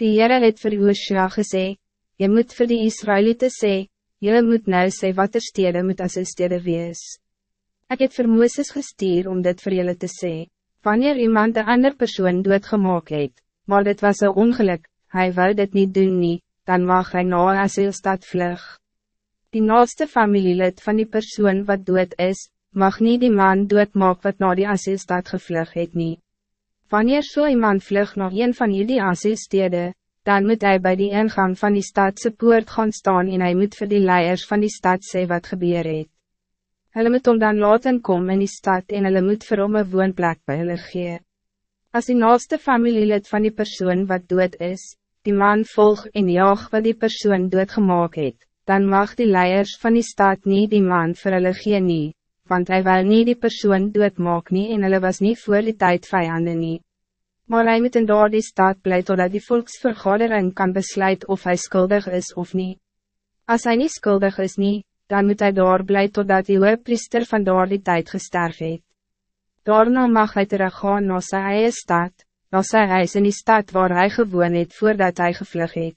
Die Heere het vir Joshua gesê, Je moet voor die Israëlieten sê, Jullie moet nou sê wat er stede moet as stede wees. Ik het vir Mooses gestuur om dit voor jullie te sê, wanneer iemand een ander persoon doodgemaak het, maar dit was een ongeluk, hij wou dit niet doen nie, dan mag hij na een asielstad vlug. Die naaste familielid van die persoon wat dood is, mag niet die man doodmaak wat na die asielstad gevlug het nie. Wanneer so iemand vlug na een van jullie asielstede, dan moet hij bij die ingang van die stadse poort gaan staan en hij moet voor die leiers van die stad sê wat gebeur het. Hulle moet om dan laten kom in die stad en hulle moet vir hom een woonplek by hulle gee. As die naaste familielid van die persoon wat dood is, die man volg en jaag wat die persoon doodgemaak het, dan mag die leiers van die stad niet die man vir hulle gee nie, want hij wil niet die persoon doodmaak nie en hulle was niet voor die tijd vijanden nie maar hij moet in daar die staat blij totdat die volksvergadering kan besluiten of hij schuldig is of niet. Als hij niet schuldig is niet, dan moet hij daar blij totdat die priester van daar die tijd gesterf het. Daarna mag hij teruggaan naar zijn eigen stad, naar zijn huis in die stad waar hij gewoon het voordat hij gevlug het.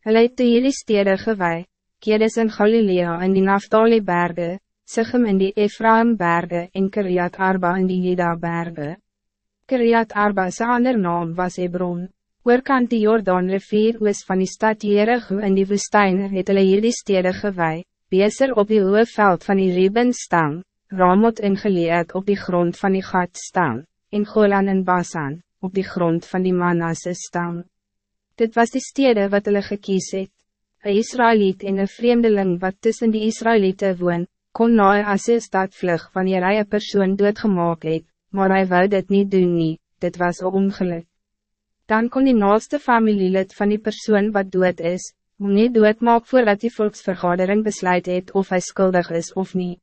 Hij het de hele stede gewei, Kedes in Galilea in die Naftali bergen, Sichem in die Ephraim bergen en Kiriat Arba in die Jeda bergen. Kiriat Arba sy ander naam was Hebron. Oorkant die Jordaan rivier oos van die stad Jericho in die woestijn het hulle hierdie stede gewei, Beser op die hoge veld van die Reben staan, Ramot in Geleed op die grond van die gat staan, en Golan in Basan, op die grond van die Manasse staan. Dit was die stede wat hulle gekies het. Een Israëliet en een vreemdeling wat tussen die Israëlieten woon, kon na as een stad vlug wanneer hy een persoon doodgemaak het, maar hij wou dit niet doen nie, dit was een ongeluk. Dan kon die naaste familielid van die persoon wat dood is, om nie doodmaak voordat die volksvergadering besluit het of hij schuldig is of niet.